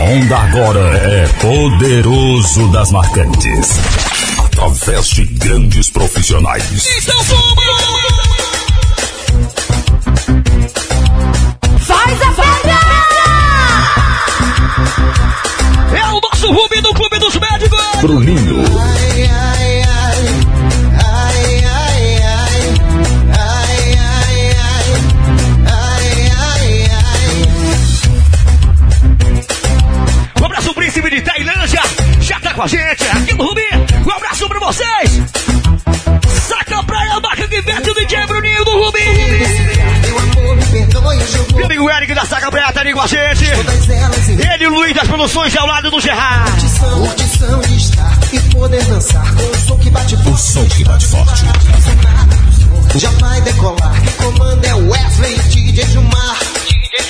onda agora é poderoso das marcantes. Através de grandes profissionais. Faz a festa! É o nosso Rubi do Clube dos Médicos! Bruninho. com a gente aqui no Rubi. Um abraço pra vocês. Saca pra a marca que veste o DJ Bruninho do Rubi. Meu amigo Eric da Saca Praia tá ali com a gente. Ele e o Luiz das Produções ao lado do Gerard. Curtição de estar e poder dançar. O som que bate forte. O som que bate forte. Já vai decolar. Quem comanda é Wesley DJ Gilmar. DJ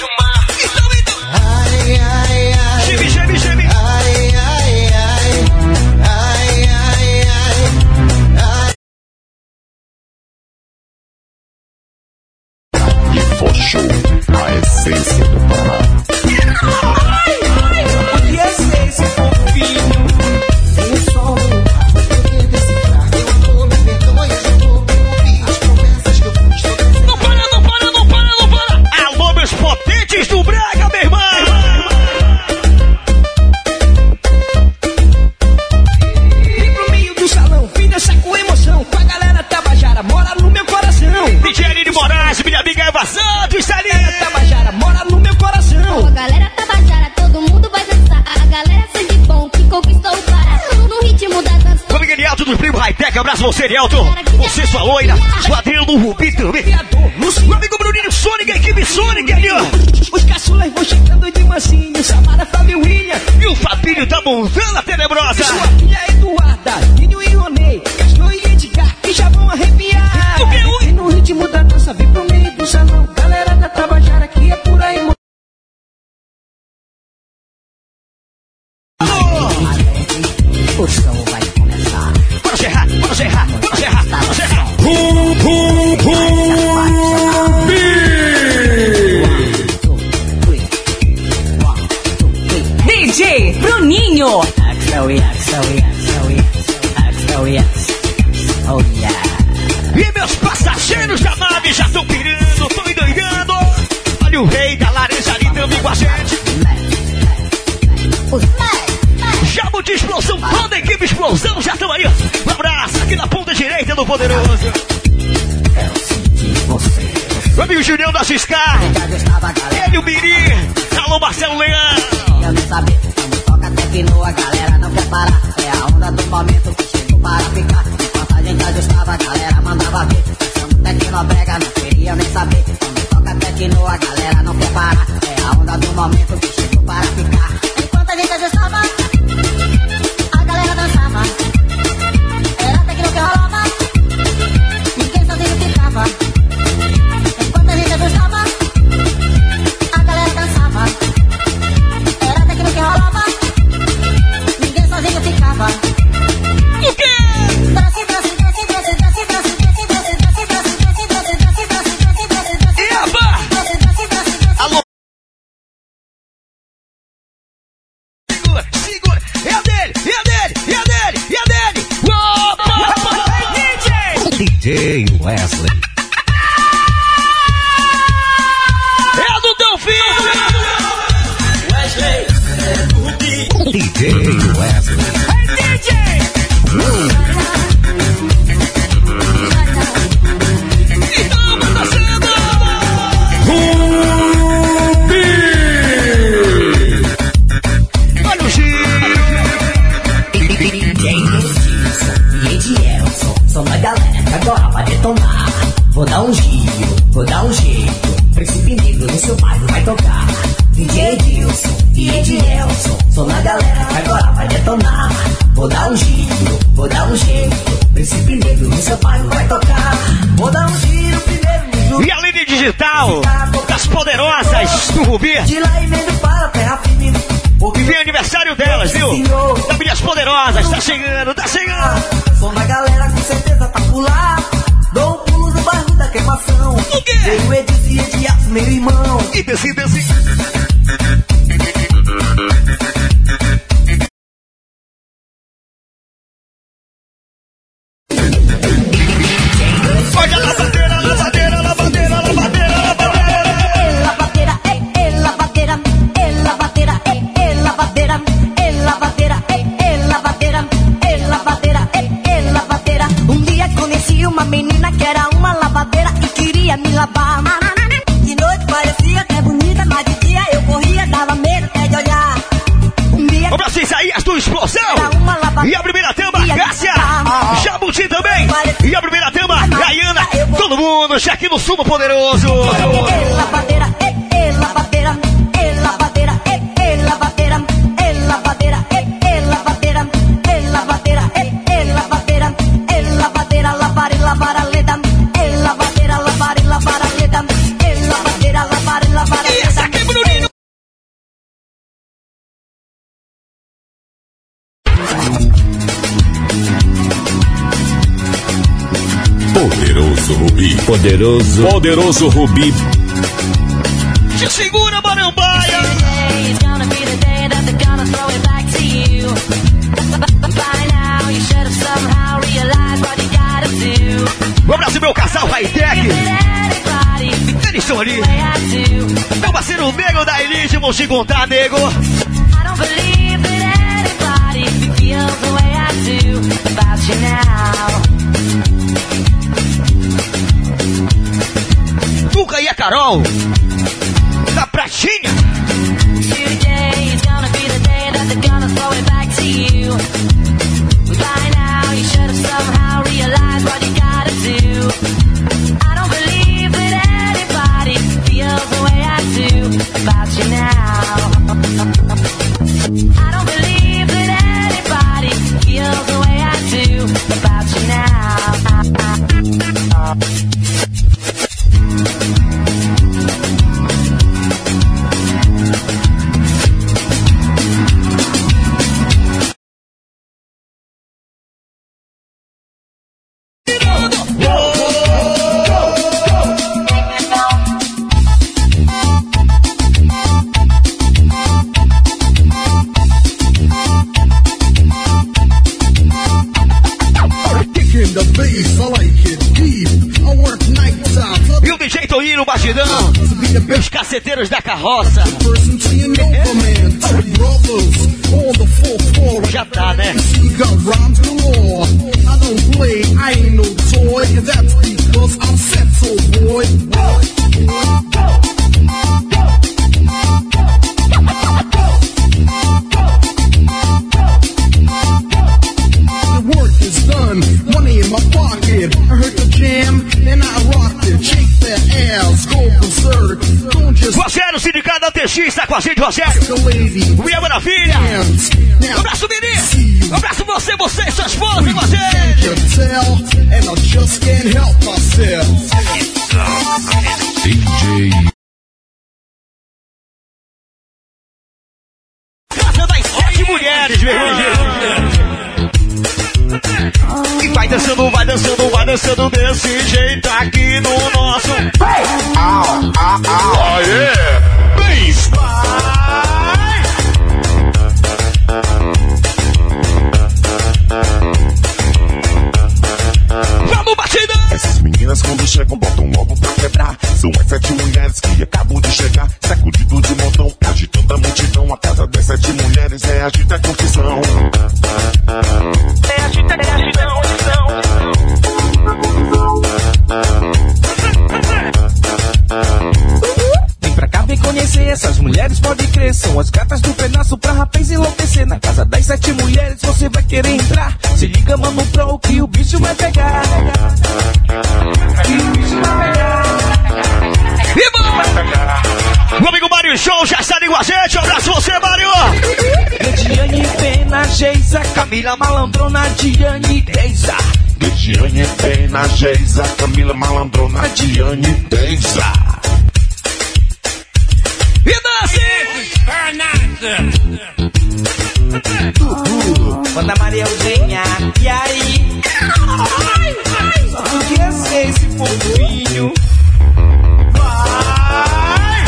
Liga Santos, tá? Galera Tabajara, mora no meu coração. Oh, galera tá Tabajara, todo mundo vai dançar. A galera sangue bom que conquistou o cara! No ritmo da dança. Família Elielto do Primo Hightech, abraço você, Elielto. Você, sua loira, o Adriano Rubi também. Meu amigo Bruninho Sonic, equipe Sonic, ali, ó. Os caçulas vão chegando de mansinho. Samara, Fábio William. E o Fabinho da Montana Tenebrosa. Sua filha realized what you gotta do. Um abraço, meu casal Hightech. Anybody, Eles estão ali. Meu parceiro nego da Elite, vão te encontrar, nego. I Carol. Da Pratinha. Meu irmão. E vai dançando, vai dançando, vai dançando desse jeito aqui no nosso. Aê! Bass! Vamos, batidão! Essas meninas quando chegam botam logo pra quebrar. São as sete mulheres que acabam de chegar. Sacudido de montão, agitando a multidão. A casa das sete mulheres é agita a confusão. Vem pra cá, vem conhecer essas mulheres, pode crer. São as gatas do pedaço pra rapaz enlouquecer. Na casa das sete mulheres você vai querer entrar. Se liga, mano, pro que o bicho vai pegar. Que o bicho vai pegar. E bom! Meu amigo Mário Show já está ali com a gente. Um abraço você, Mário! Diane Pena, Geisa, Camila Malandrona, Diane Deisa. Lidiane, Pena, Geisa, Camila Malandrona, Diane, Deisa. E dance! Ana Maria Eugênia, e aí? Só podia ser esse fofinho. Vai!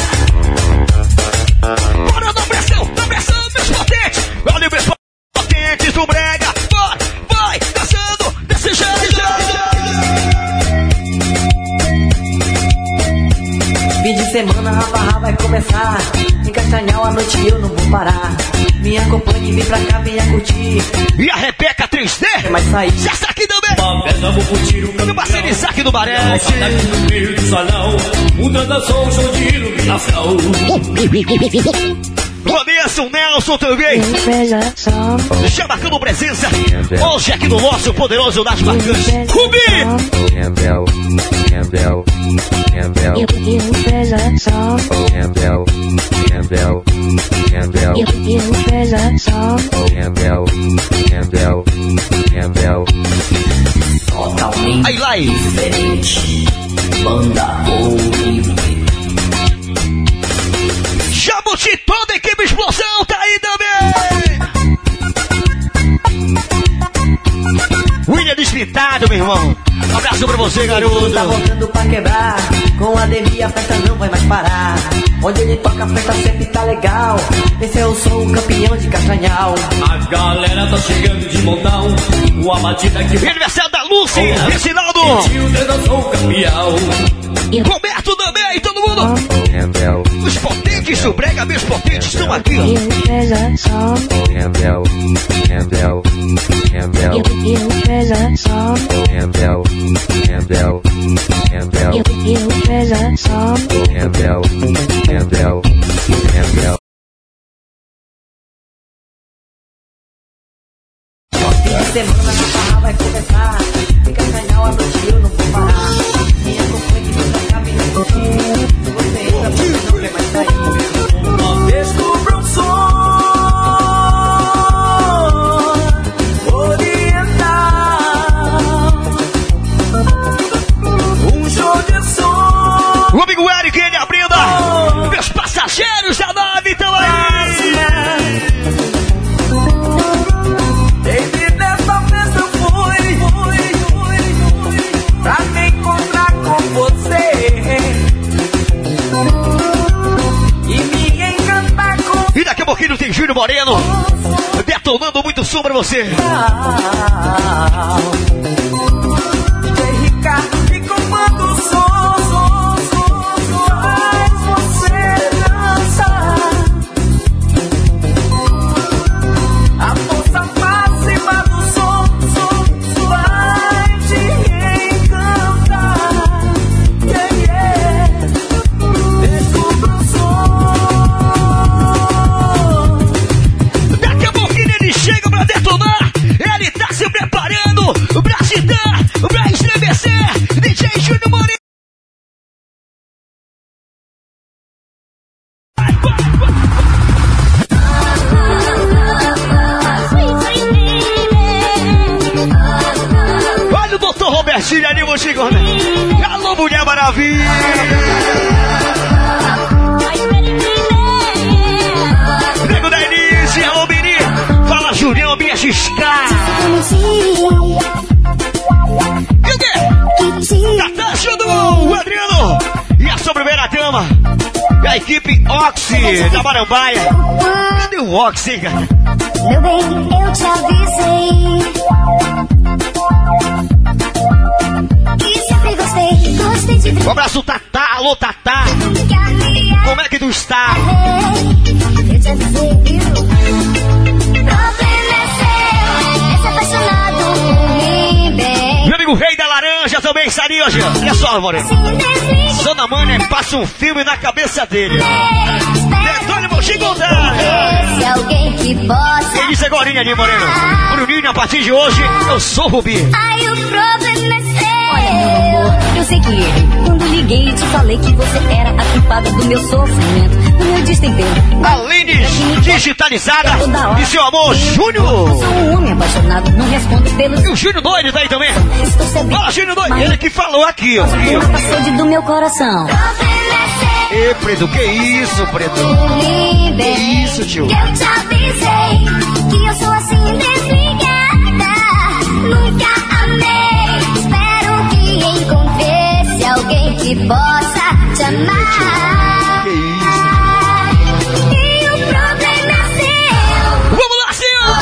Bora na pressão, na pressão, meus potentes! Olha meus potentes do brega! Vai, vai, dançando desse jeito! Fim de semana, rabarra vai começar. Em Castanhal, à noite eu não vou parar. Me acompanhe, vem pra cá, venha curtir. E a Rebeca 3D? Mas sair. Já está aqui também! Meu parceiro Isaac do Barete! no meio do salão, o dança som, show de iluminação. abraço, Nelson, tudo bem? Já marcando presença. Hoje aqui no nosso poderoso das marcantes. Rubi! Totalmente Aí, lá, diferente. Banda Ouro Despintado, meu irmão. Um abraço pra você, garoto. Tá voltando pra quebrar. Com a Devi a festa não vai mais parar. Onde ele toca a festa sempre tá legal. Esse sou o campeão de Castanhal. A galera tá chegando de montão. Uma batida que aniversário da Lucy, Reginaldo, Children eu sou o campeão. Roberto também, todo mundo. Os potentes isso, Brega, meus potentes estão aqui. Semana na farra vai começar. Fica canhão, abre o tiro, não vou parar. Me acompanha que tu tá caminhando. Passageiros da nave estão aí. Baby, dessa vez eu fui, fui, fui, fui pra me encontrar com você e me encantar com E daqui a pouquinho tem Júnior Moreno detonando muito som pra você. Ricardo e comando o som, Robertinho ali, vou chegando. Alô, Mulher Maravilha. Nego da Elise, alô, Miri. Fala, Julião, minha xiscar. E o quê? Natasha do Adriano. E a sua primeira dama. A equipe Oxy da Marambaia. Cadê o Oxy, cara? Meu bem, eu te avisei. Um abraço, Tatá. Alô, Tatá. Como é que tu está? Meu amigo Rei da Laranja também está ali hoje. Olha só, Moreno. Zona Mania passa um filme na cabeça dele. Detone, vou te contar. esse alguém que possa. Ele disse agora ali, Moreno. Bruninho, a partir de hoje, eu sou Rubi. Ai, o problema é seu. Eu, quando liguei e te falei que você era a culpada do meu sofrimento, do meu destempero. Além de digitalizada, e seu amor, Júnior. Sou um homem apaixonado, não respondo pelos. E o Júnior doido tá aí também. Estou cedendo. Fala, Júnior doido. Ele que falou aqui, ó. Sede do meu coração. Ê, Preto, que isso, Preto? Que isso, tio? Que eu te avisei que eu sou assim desligada. Nunca alguém que possa te amar. Que isso? E o problema é seu. Vamos lá, senhor!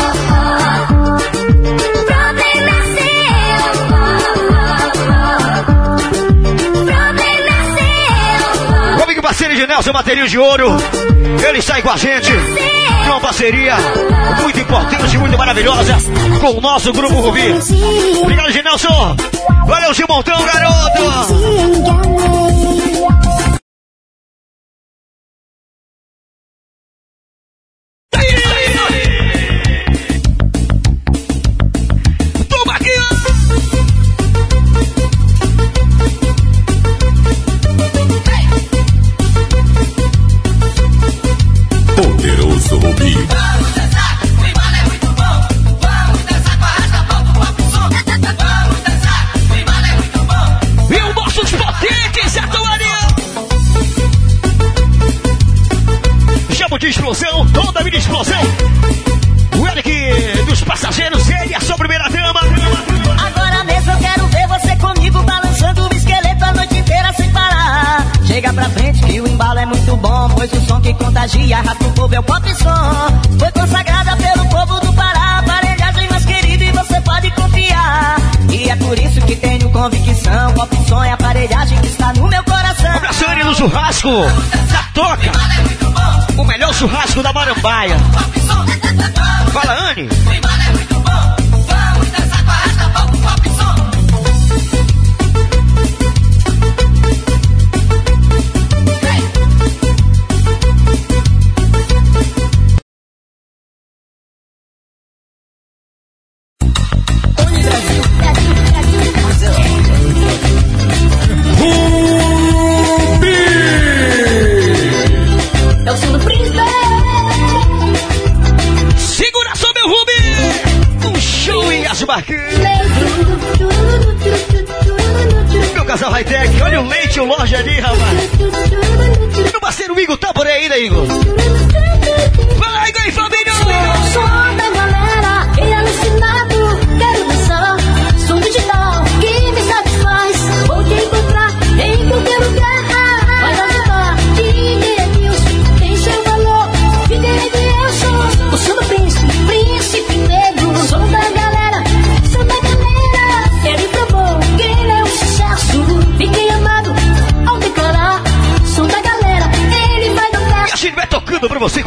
O problema é seu. O problema é seu. Meu amigo parceiro de Nelson Bateria de Ouro. Ele está aí com a gente. Uma parceria muito importante, muito maravilhosa com o nosso Grupo Rubi. Obrigado, Genelson. Valeu, Gilmontão, garoto.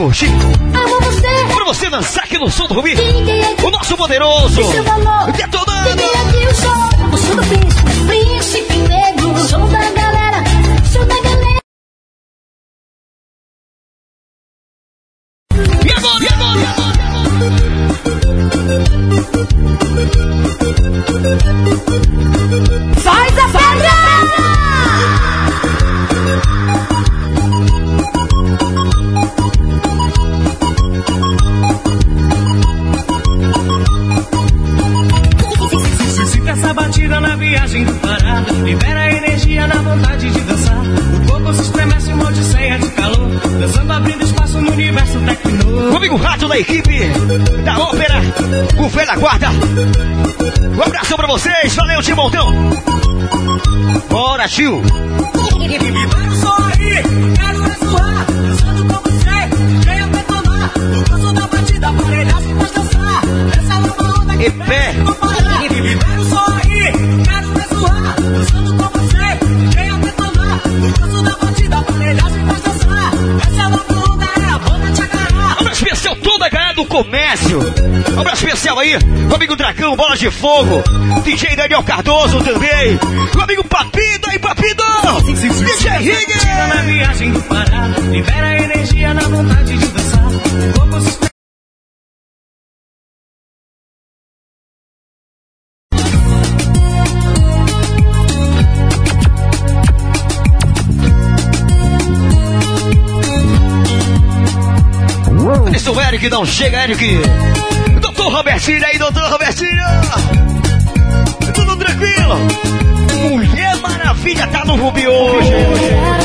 curtir. Amo você. Pra você dançar aqui no som do Rubi. O nosso poderoso. equipe da Ópera, o Fé da Guarda. Um abraço pra vocês, valeu, tio Montão. Bora, tio. O. E pé. da galera do comércio. Um abraço especial aí, meu amigo Dragão, Bola de Fogo, DJ Daniel Cardoso também, meu amigo Papida e Papido, DJ Riggs. Tira na viagem do Pará, libera energia na vontade de dançar. que não chega, Eric. Doutor Robertinho aí, doutor Robertinho. Tudo tranquilo? Mulher Maravilha tá no Rubi hoje. hoje.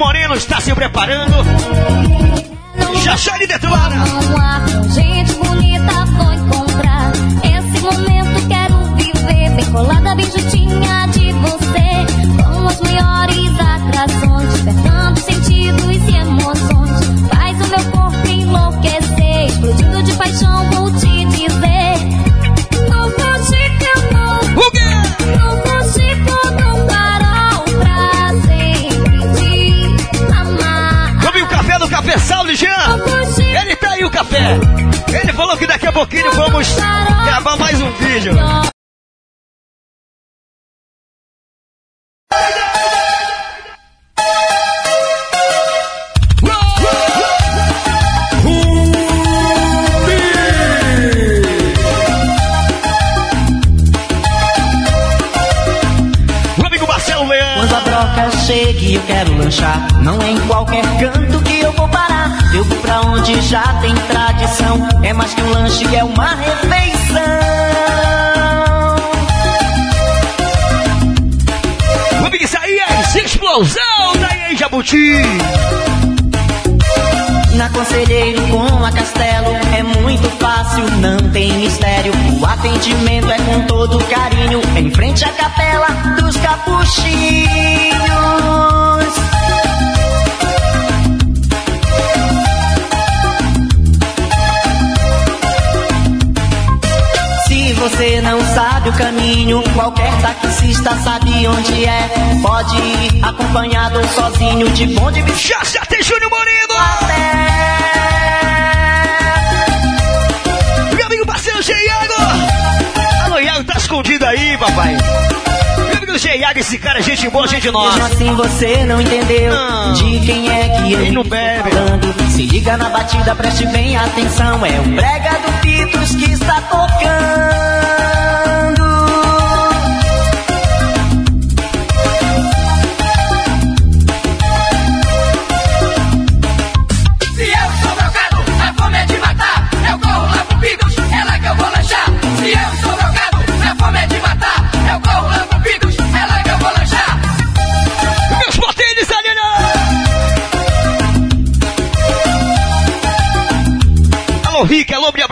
Moreno está se preparando. Já chega de Detuana. Já tem Júnior Moreno. Meu amigo parceiro G. Iago. Alô, Iago, tá escondido aí, papai. Meu amigo G. Iago, esse cara é gente boa, gente Mesmo nossa. assim você não entendeu Não. de quem é que eu Ele não bebe. falando. Se liga na batida, preste bem atenção. É o brega do Pitos que está tocando.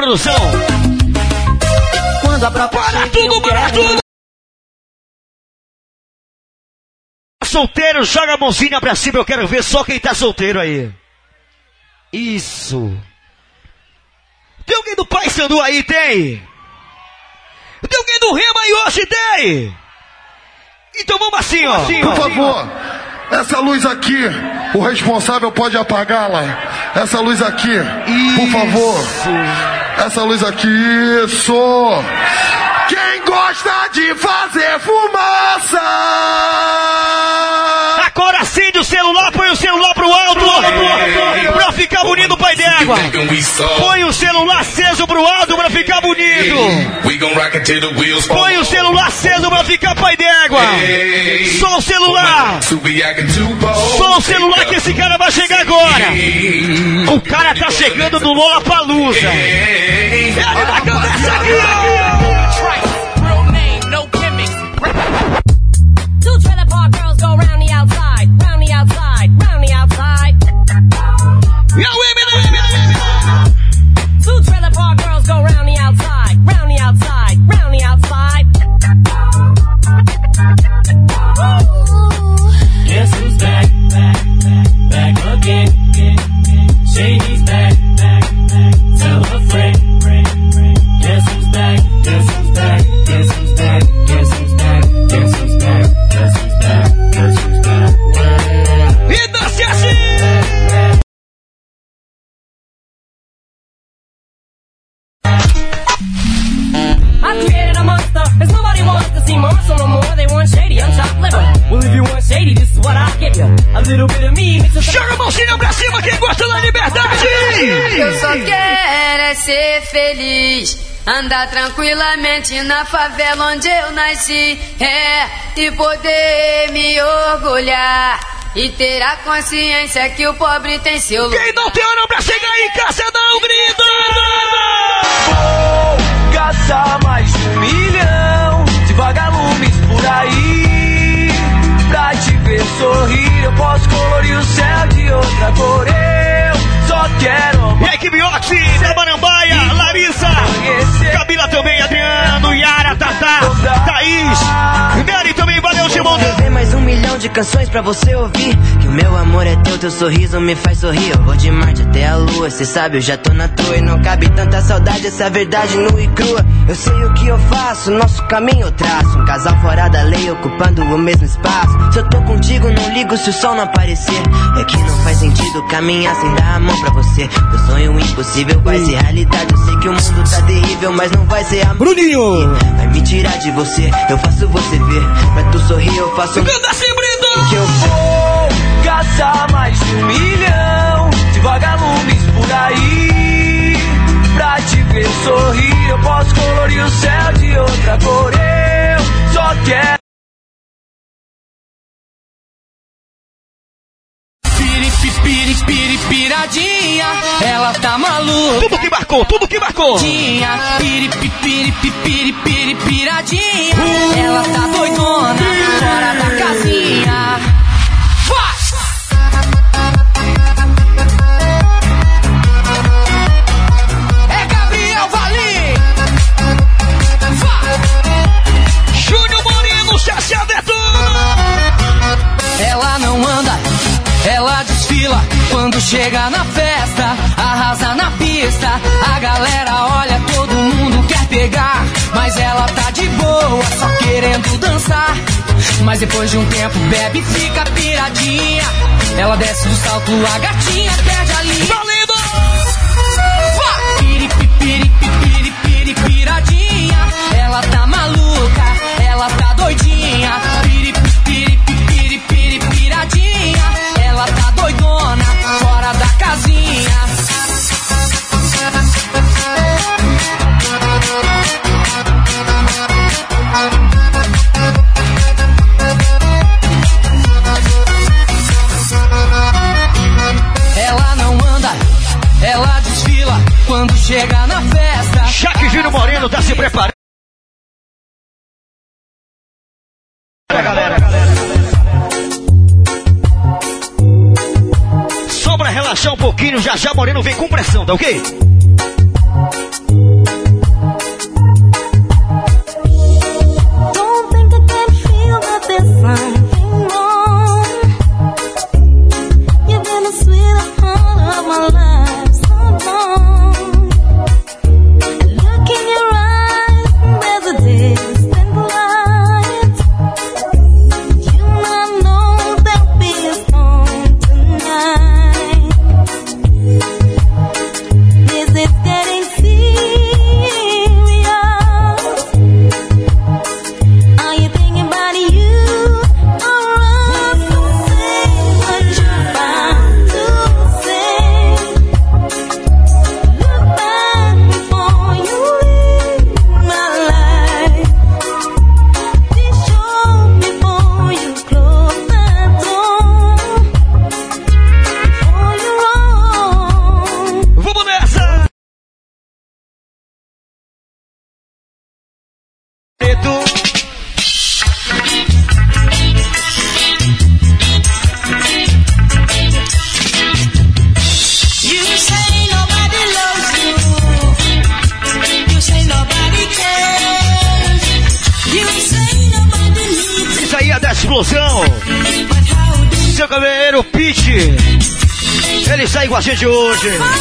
Produção. Quando a Para tudo, para tudo. Solteiro, joga a mãozinha pra cima, eu quero ver só quem tá solteiro aí. Isso. Tem alguém do Pai Sandu aí? Tem. Tem alguém do Rema aí hoje? Tem. Então vamos assim, ó. Por favor, essa luz aqui, o responsável pode apagá-la. Essa luz aqui, por favor. Essa luz aqui, isso. Quem gosta de fazer fumaça? Agora acende o celular, põe o celular pro alto. Pra ficar bonito, pai d'égua. Põe o celular aceso pro alto pra ficar bonito. Põe o celular aceso pra ficar pai d'égua. Só o celular. Só o celular que esse cara vai chegar agora. O cara tá chegando no Lola Palusa. Ele vai começar aqui, Joga a mãozinha pra cima quem gosta da liberdade. Eu só quero é ser feliz. Andar tranquilamente na favela onde eu nasci. É, e poder me orgulhar. E ter a consciência que o pobre tem seu lugar. Quem não tem hora pra chegar em casa, não grita. Vou caçar mais um milhão de vagalumes por aí. Ver sorrir, eu posso colorir o céu de outra cor. Eu só quero E a equipe Oxy, da Marambaia, Larissa, Camila também, Adriano, de canções pra você ouvir. Que o meu amor é teu, teu sorriso me faz sorrir. Eu vou de Marte até a lua, cê sabe, eu já tô na tua. E não cabe tanta saudade, essa verdade nua e crua. Eu sei o que eu faço, nosso caminho eu traço. Um casal fora da lei, ocupando o mesmo espaço. Se eu tô contigo, não ligo se o sol não aparecer. É que não faz sentido caminhar sem dar a mão pra você. Meu sonho impossível vai ser realidade. Eu sei que o mundo tá terrível, mas não vai ser a Bruninho! Vai me tirar de você, eu faço você ver. Pra tu sorrir, eu faço. Canta assim, Brito! Que eu vou caçar mais de um milhão de vagalumes por aí. Pra te ver sorrir, eu posso colorir o céu de outra cor. Eu só quero. Piri, piri, piradinha, ela tá maluca. Tudo que marcou, tudo que marcou. Tinha, piri, piri, piri, piri, piradinha, uh, ela tá doidona, fora da casinha. Faz! É Gabriel Valim. Faz! Júlio Moreno, Chachá Detona. Ela não anda, ela diz quando chega na festa, arrasa na pista. A galera olha, todo mundo quer pegar. Mas ela tá de boa, só querendo dançar. Mas depois de um tempo, bebe e fica piradinha. Ela desce do salto, a gatinha perde a linha. Já já Moreno vem com pressão, tá ok? Georgian.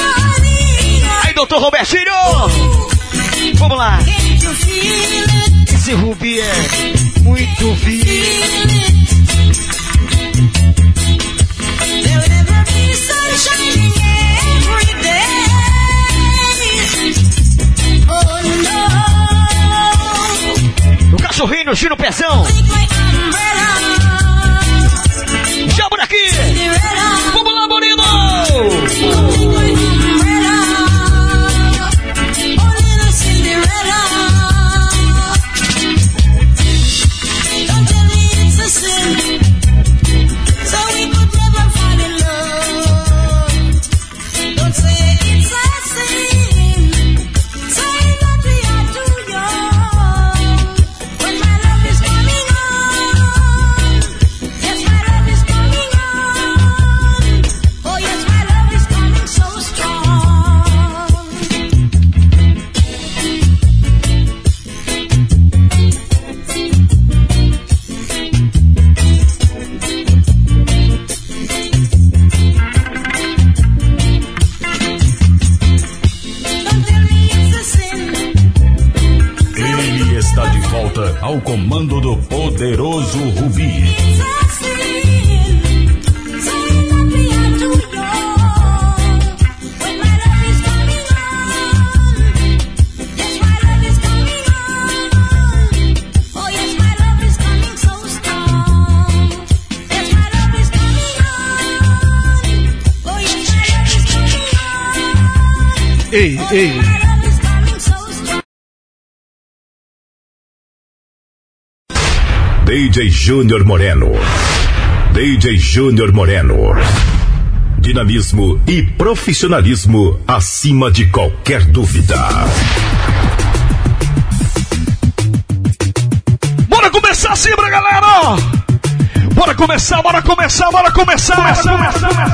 comando do poderoso Rubi. Júnior Moreno. DJ Júnior Moreno. Dinamismo e profissionalismo acima de qualquer dúvida. Bora começar assim, pra galera! Bora começar, bora começar, bora começar!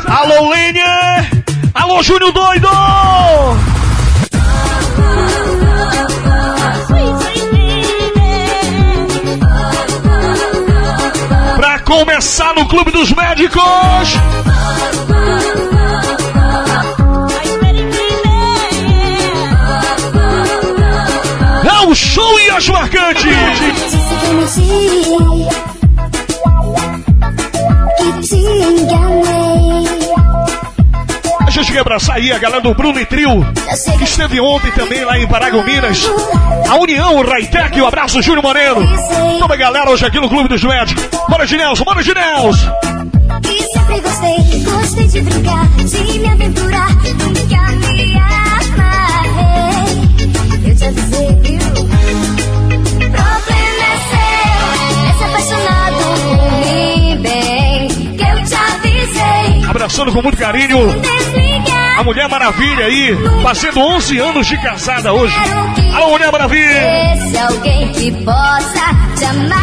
Alô, Lênia! Alô, Júnior Doido! Começar no Clube dos Médicos! É o show e as marcantes! Que. Deixa eu te abraçar aí a galera do Bruno e Trio, que esteve ontem também lá em Paragominas. A União, o Raitec, o abraço Júnior Moreno. Toda a galera hoje aqui no Clube dos Médicos. Bora de Nelson, bora de Nelson! E sempre gostei, gostei de brincar, de me aventurar, nunca me amarrei. Eu te avisei, viu? Abraçando com muito carinho a Mulher Maravilha aí, fazendo 11 anos de casada hoje. Alô, Mulher Maravilha! Esse alguém que possa te amar.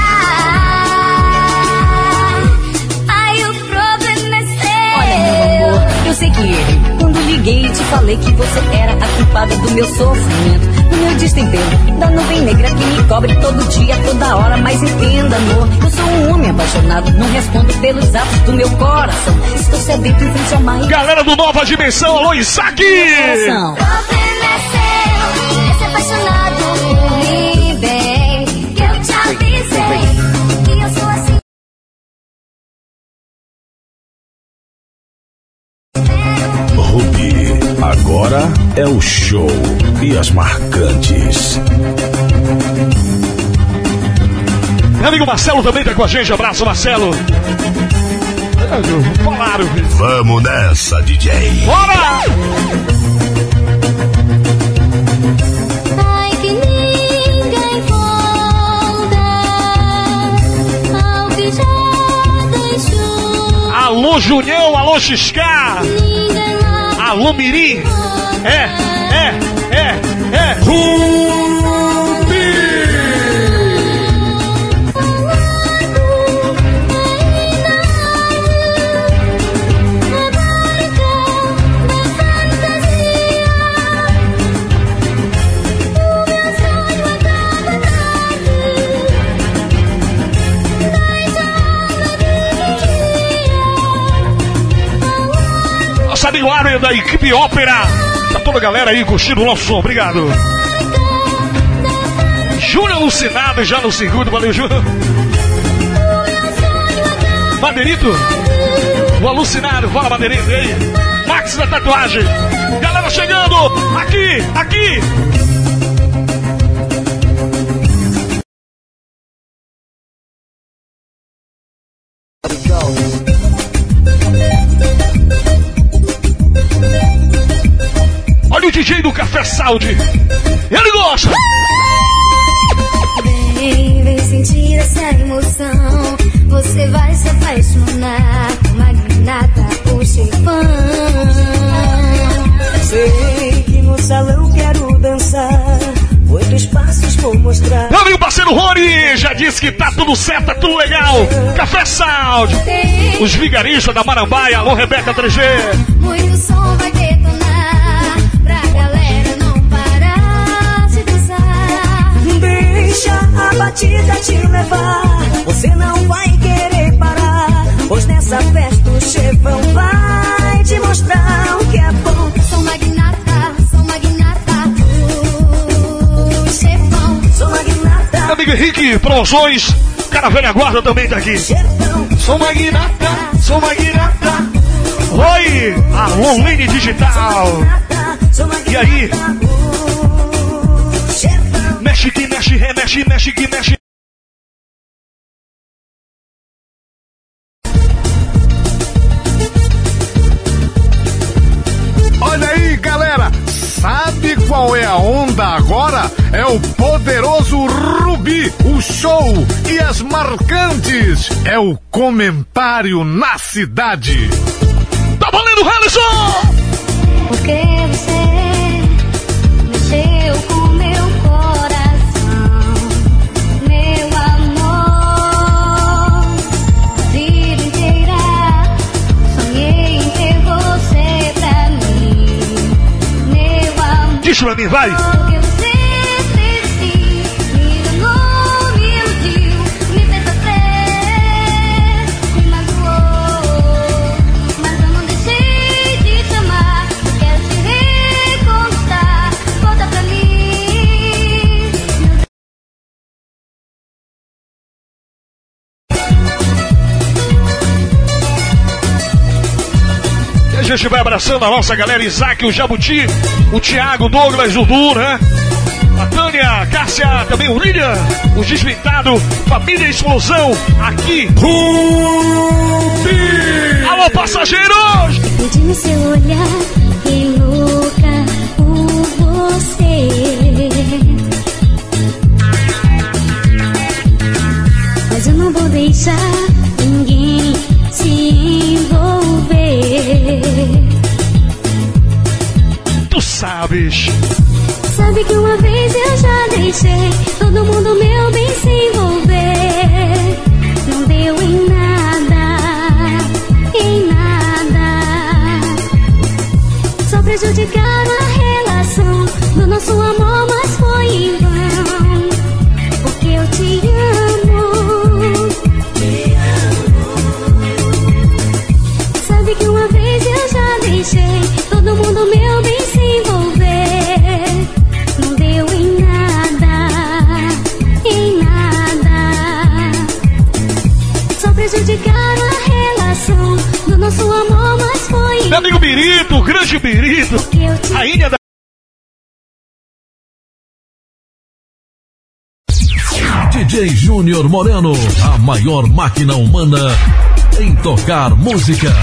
Ai, o problema é seu. Olha, meu amor, eu sei que. Quando liguei te falei que você era a culpada do meu sofrimento, do meu destempero, da nuvem negra que me cobre todo dia, toda hora. Mas entenda, amor, eu sou um homem apaixonado, não respondo pelos atos do meu coração. Estou sedento em frente ao mar. Galera do Nova Dimensão, alô, Isaac! O é o show e as marcantes. Meu amigo Marcelo também tá com a gente, abraço Marcelo. Falaram. Vamos nessa, DJ. Bora! Ai, que ninguém volta ao que já deixou. Alô, Junião, alô, Xiscar! Alô, Mirim! É, é, é, é! Nossa Armin da equipe Ópera! Tá toda a galera aí curtindo o nosso som, obrigado! Júnior alucinado já no circuito, valeu, Júnior! Madeirito! O alucinado, fala Madeirito aí! Max da tatuagem! Galera chegando! Aqui, aqui! Saúde! Ele gosta! Vem, vem sentir essa emoção. Você vai se apaixonar com Magnata, o chefão. Sei que no salão quero dançar. Oito passos vou mostrar. Meu amigo parceiro Rony já disse que tá tudo certo, tá tudo legal. Café Sound. Os vigaristas da Marambaia, alô Rebeca 3G. Muito som vai detonar Deixa a batida te levar. Você não vai querer parar. Pois nessa festa o chefão vai te mostrar o que é bom. Sou magnata, sou magnata, o chefão. Sou magnata, Meu amigo Henrique, promoções. Cara velha guarda também tá aqui. chefão. Sou magnata, sou magnata. Oi, a online digital. Sou magnata, E aí? chefão. Mexe que mexe, remexe, mexe que mexe. Olha aí, galera! Sabe qual é a onda agora? É o poderoso Rubi, o show e as marcantes. É o comentário na cidade. Tá valendo do Harrison! Porque você mexeu com Diz pra mim, vai! Gente vai abraçando a nossa galera, Isaac, o Jabuti, o Thiago, o Douglas, o Du, né? A Tânia, a Cássia, também o William, o Desvitado, Família Explosão, aqui. Rubi! Alô, passageiros! Perdi no seu olhar e louca por você. Nosso amor, mas foi em vão. Porque eu te amo. Sabe que uma vez eu já deixei todo mundo meu bem se envolver. Não deu em nada, em nada. Só prejudicaram a relação do nosso amor, mas foi em Meu amigo Birito, o grande Birito, a ilha da. DJ Júnior Moreno, a maior máquina humana em tocar música.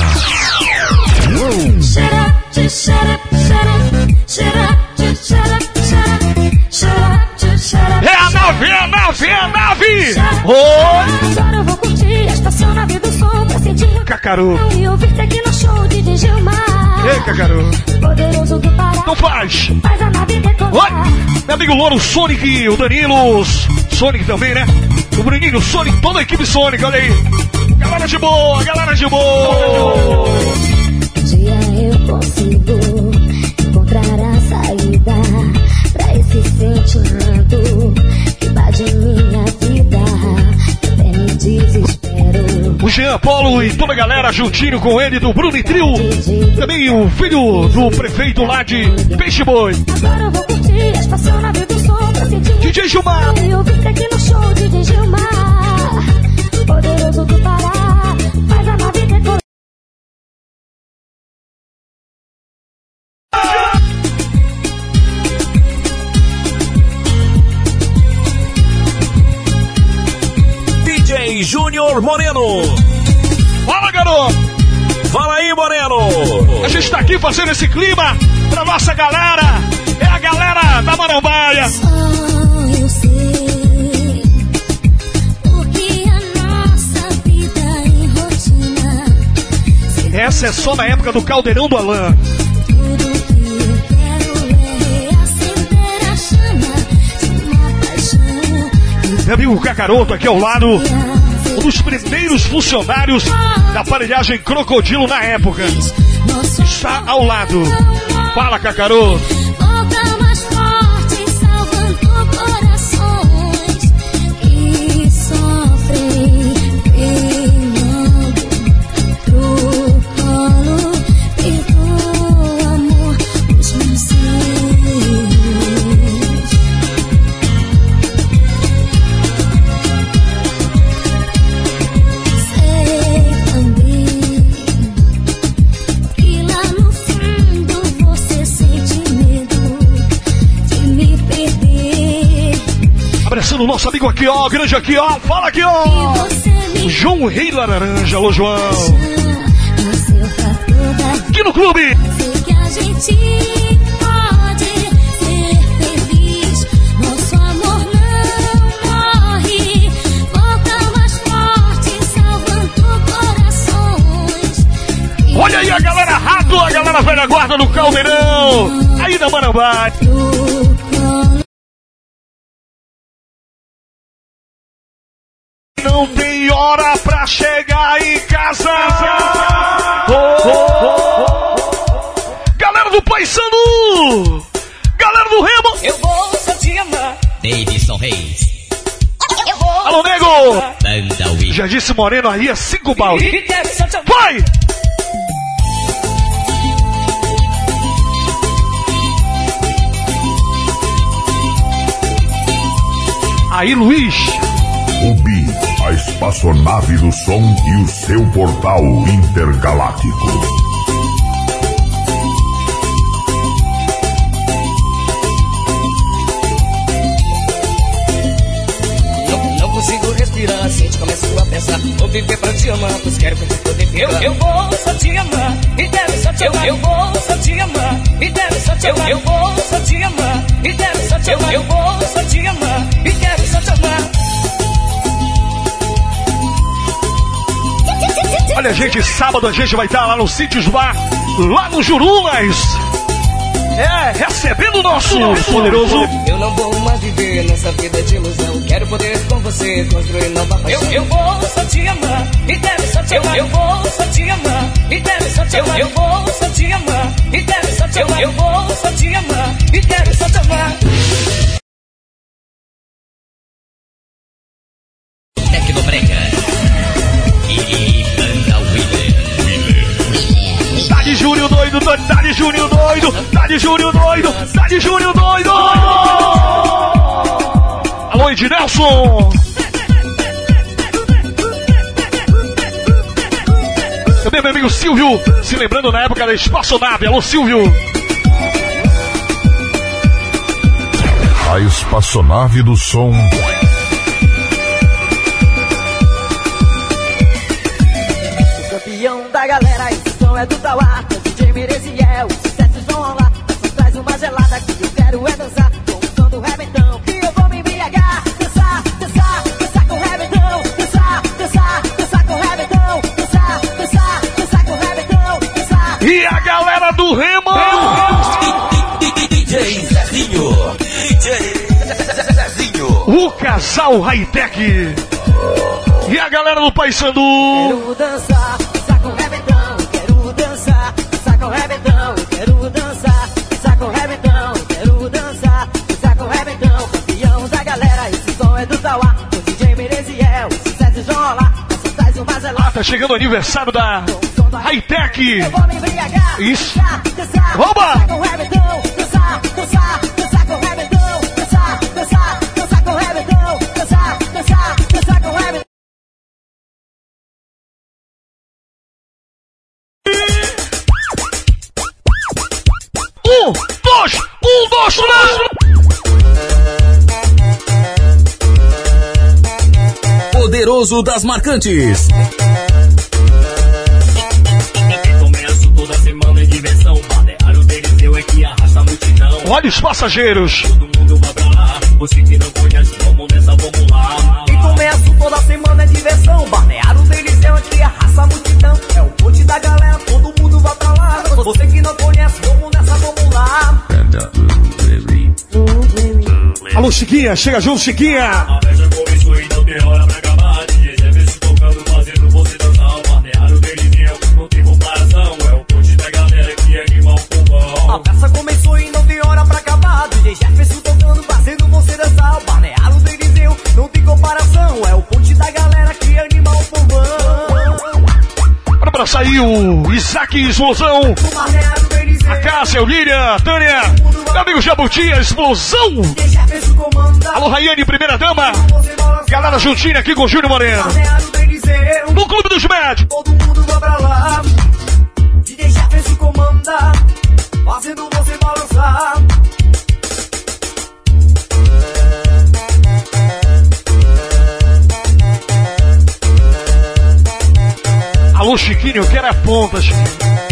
É a nave, é a nave, é a nave! Agora eu vou curtir esta sua nave do som pra sentir Cacaru. e ouvir-te aqui no show de. Ei, Cacaru. Poderoso do Pará. Não faz! Faz a nave Oi! decolar. Meu amigo Louro, o Sonic, o Danilo, Sonic também, né? O Bruninho, o Sonic, toda a equipe Sonic, olha aí. Galera de boa, galera de boa! Um dia eu consigo encontrar a saída pra esse sentimento que invade minha vida. O Jean Paulo e toda a galera juntinho com ele do Bruno e Trio. Também o filho do prefeito lá de Peixe Boi. Agora eu vou curtir a espaçonave do som pra sentir DJ Gilmar. E ouvir aqui no show de DJ Gilmar. Poderoso do Pará, Júnior Moreno. Fala, garoto! Fala aí, Moreno. A gente tá aqui fazendo esse clima pra nossa galera. É a galera da Marambaia. Só eu sei porque a nossa vida em rotina. Essa é só na época do Caldeirão do Alain. Tudo que eu quero é reacender a chama de uma paixão. Meu amigo Cacaroto aqui ao lado. Dos primeiros funcionários da aparelhagem Crocodilo na época. Está ao lado. Fala, Cacaroto. Aqui, ó. Grande aqui, ó. Fala aqui, ó. João Rei Laranja. Alô, João. Aqui no clube. A. Olha aí a galera rato. Aquela velha guarda do Caldeirão. Aí da Marambá. Hora pra chegar em casa. Oh, oh, oh. Galera do Paysandu. Galera do Remo. Eu vou te amar. Davidson Reis. Eu vou. Alô, nego. Banda. Já disse Moreno aí, é cinco balde. Vai! Aí, Luiz. Ubi, a espaçonave do som e o seu portal intergaláctico. Não, não consigo respirar assim, começo a pensar. Vou viver pra te amar, pois quero que eu ficar. Eu, eu vou só te amar, e quero só te amar. Eu, vou só te amar, e quero só te amar. Eu, vou Olha, gente, sábado a gente vai estar lá no Sítios Bar, lá no Jurulas. É, recebendo o nosso poderoso. Eu não vou mais viver nessa vida de ilusão. Quero poder com você construir nova paixão. Eu, eu vou só te amar, e quero só te amar. Eu, vou só te amar, e quero só te amar. Eu, vou só te amar, e quero só te amar. Eu, vou só te amar, e quero só te amar. Tecnobrega. Júnior doido, doido, tá de Júnior doido, tá de Júnior doido, tá de Júnior doido. Alô, Ednelson. Também meu amigo Silvio, se lembrando na época da espaçonave. Alô, Silvio. A espaçonave do som é do Tauá. O DJ Mereziel, os sucessos vão rolar. Só traz uma gelada que eu quero é dançar. Com o som do rebentão, que eu vou me embriagar. Dançar, dançar, dançar com o rebentão. Dançar, dançar, dançar com o rebentão. Dançar, dançar, dançar com o rebentão. Dançar. E a galera do Remo. DJ Zezinho. DJ Zezinho. O casal high-tech. E a galera do Paysandu. Quero dançar, com o rebentão. Quero dançar, dançar com o rebentão. Quero dançar, dançar com o rebentão. Campeão da galera, esse som é do Tauá. O DJ Mereziel. Só traz uma gelada. Tá chegando o aniversário da Hightech. Eu vou me embriagar. Isso. Dançar, Um, dois, um, dois, três. Poderoso das marcantes. Começo toda semana em diversão. Balneário é que arrasta a multidão. Olha os passageiros. Todo mundo vai pra lá. Você que não conhece, vamos nessa, vamos lá. E começo toda semana é diversão. Balneário deles é onde arrasa a multidão. É o ponte da galera, todo mundo vai pra lá. Você que não Alô, Chiquinha, chega junto, Chiquinha. A festa começou e não tem hora pra acabar. DJ Jefferson tocando, fazendo você dançar. O balneário deles é não tem comparação. É o ponte da galera que anima o povão. A festa começou e não tem hora pra acabar. DJ Jefferson tocando, fazendo você dançar. O balneário deles não tem comparação. É o ponte da galera que anima o povão. Pra sair o Isaac Explosão. O A Cássia, o Líria, a Tânia, meu amigo Jabuti, a Explosão. Alô, Raiane, primeira dama. Galera juntinha aqui com o Júnior Moreno. No Clube dos Médicos. Todo mundo vai pra lá. DJ Jefferson comanda, fazendo você balançar. Alô, Chiquinho, eu quero a ponta, Chiquinho.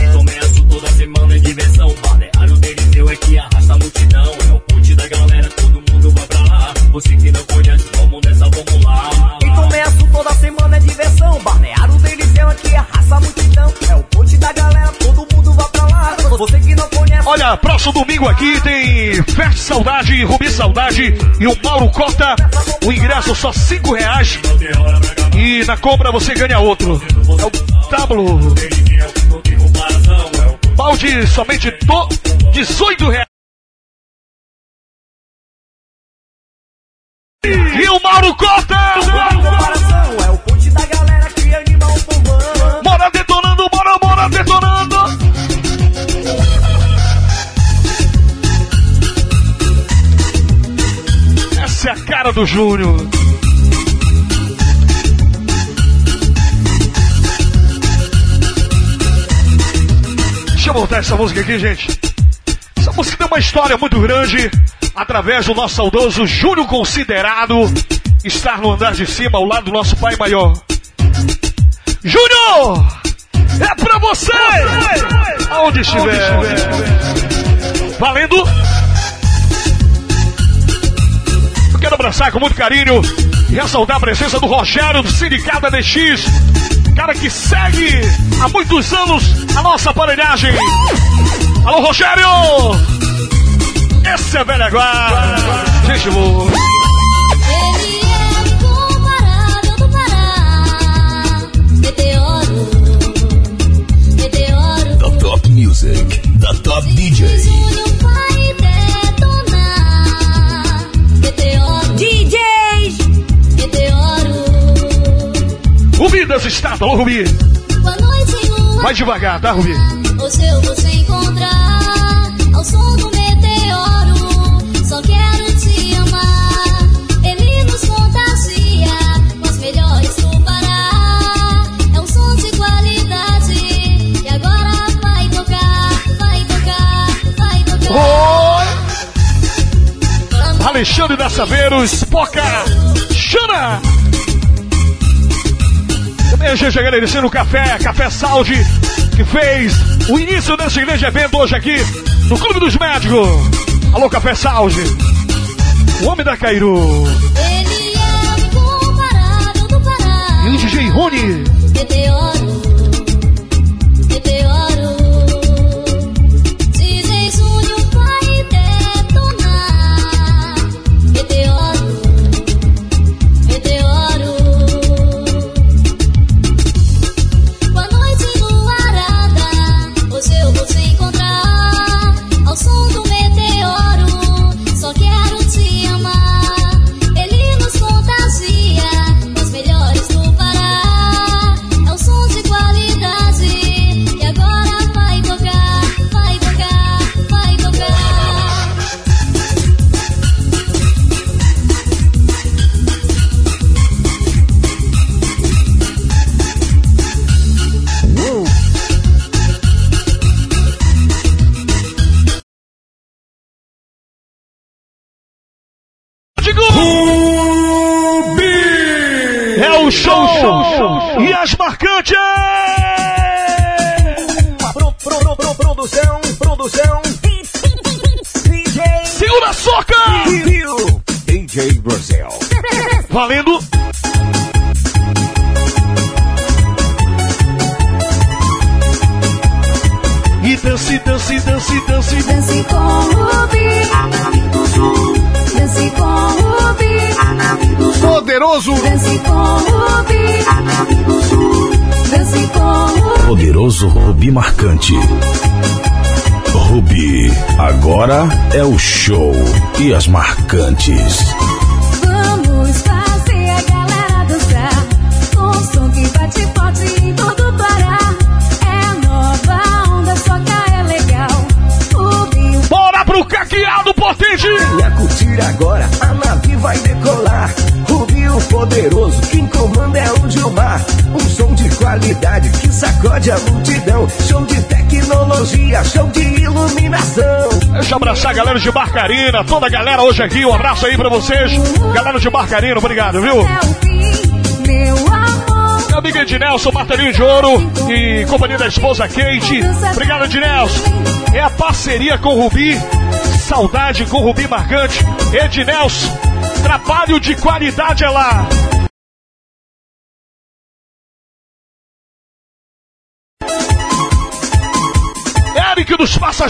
É que arrasta a multidão. É o ponte da galera, todo mundo vai pra lá. Você que não conhece, vamos nessa, vamos lá. E começo toda semana é diversão. Balneário deles é aqui, arrasa a multidão. É o ponte da galera, todo mundo vai pra lá. Você que não conhece. Olha, próximo domingo aqui tem Festa Saudade, Rubi Saudade e o Mauro Cota. O ingresso só cinco reais. E na compra você ganha outro. É o Tablo. Balde somente do 18 reais. E o Mauro Cota! É o ponte da galera que anima o pombão. Bora detonando, bora, bora detonando! Essa é a cara do Júnior. Deixa eu voltar essa música aqui, gente. Música tem uma história muito grande. Através do nosso saudoso Júnior Considerado estar no andar de cima ao lado do nosso pai maior. Júnior! É pra você! Aonde estiver. Valendo! Eu quero abraçar com muito carinho e ressaltar a presença do Rogério do Sindicato ADX. Cara que segue há muitos anos a nossa aparelhagem. Alô, Rogério! Esse é velha guarda. Gente boa. Ele é do Pará, do Pará. Meteoro, meteoro. The top music, the top DJ. Júnior vai detonar. Meteoro, DJs! meteoro. Rubi das estátuas, alô, Rubi. Vai devagar, tá, Rubi? Hoje eu vou te encontrar ao som do meteoro. Só quero te amar. Ele nos contagia com as melhores do Pará. É um som de qualidade e agora vai tocar, vai tocar, vai tocar. Alexandre da Saveiros, Poca, Xana. Também a gente agradecendo o Café, Café Saúde, que fez o início desse grande evento hoje aqui no Clube dos Médicos. Alô, Café Saúde. O homem da Cairu. Ele é do Pará, do Pará. E o DJ Rony. Marcantes. Vamos fazer a galera dançar Com um som que bate forte em todo o Pará É nova onda, soca é legal O Rio Bora pro caqueado potente. E a curtir agora, a nave vai decolar. O Rio Poderoso, quem comanda é o Gilmar. Um som de qualidade que sacode a multidão. Show de tecnologia, show de iluminação. Deixa eu abraçar a galera de Barcarina, toda a galera hoje aqui. Um abraço aí pra vocês. Galera de Barcarina, obrigado, viu? meu amigo Ednelson, martelinho de ouro e companhia da esposa Kate. Obrigado, Ednelson. É a parceria com o Rubi. Saudade com o Rubi Marcante. Ednelson, trabalho de qualidade é lá. Eric dos Dança,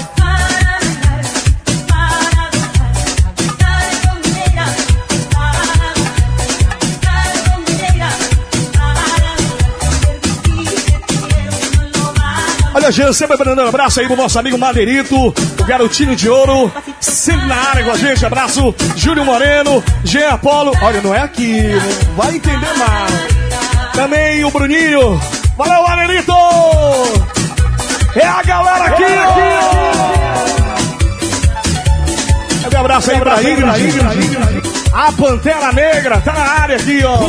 Olha, Jean, sempre mandando um abraço aí pro nosso amigo Madeirito, o garotinho de ouro, sempre na área com a gente. Abraço, Júlio Moreno, Jean Apolo. Olha, não é aqui, não vai entender mal. Também o Bruninho. Valeu, Madeirito! É a galera aqui, ó! Cadê um abraço aí pra Ingrid? A Pantera Negra tá na área aqui, ó.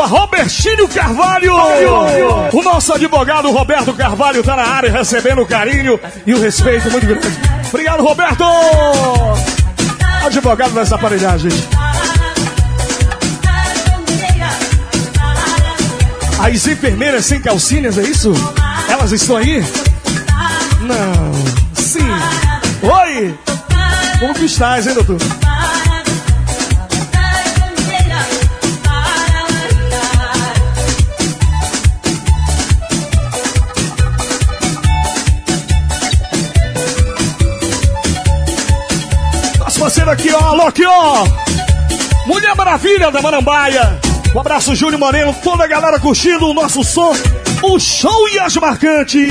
Égua Robertinho Carvalho. O nosso advogado Roberto Carvalho tá na área recebendo o carinho e o respeito muito grande. Obrigado, Roberto! Advogado dessa aparelhagem. As enfermeiras sem calcinhas, é isso? Elas estão aí? Não. Sim. Oi! Como que estás, hein, doutor? Parceiro aqui, ó, alô aqui, ó. Mulher Maravilha da Marambaia. Um abraço, Júlio Moreno, toda a galera curtindo o nosso som, o show e as marcantes.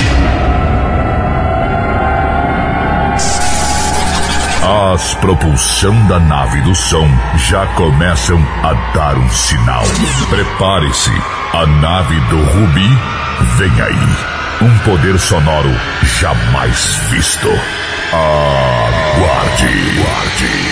As propulsão da nave do som já começam a dar um sinal. Prepare-se, a nave do Rubi vem aí. Um poder sonoro jamais visto. Aguarde. Aguarde.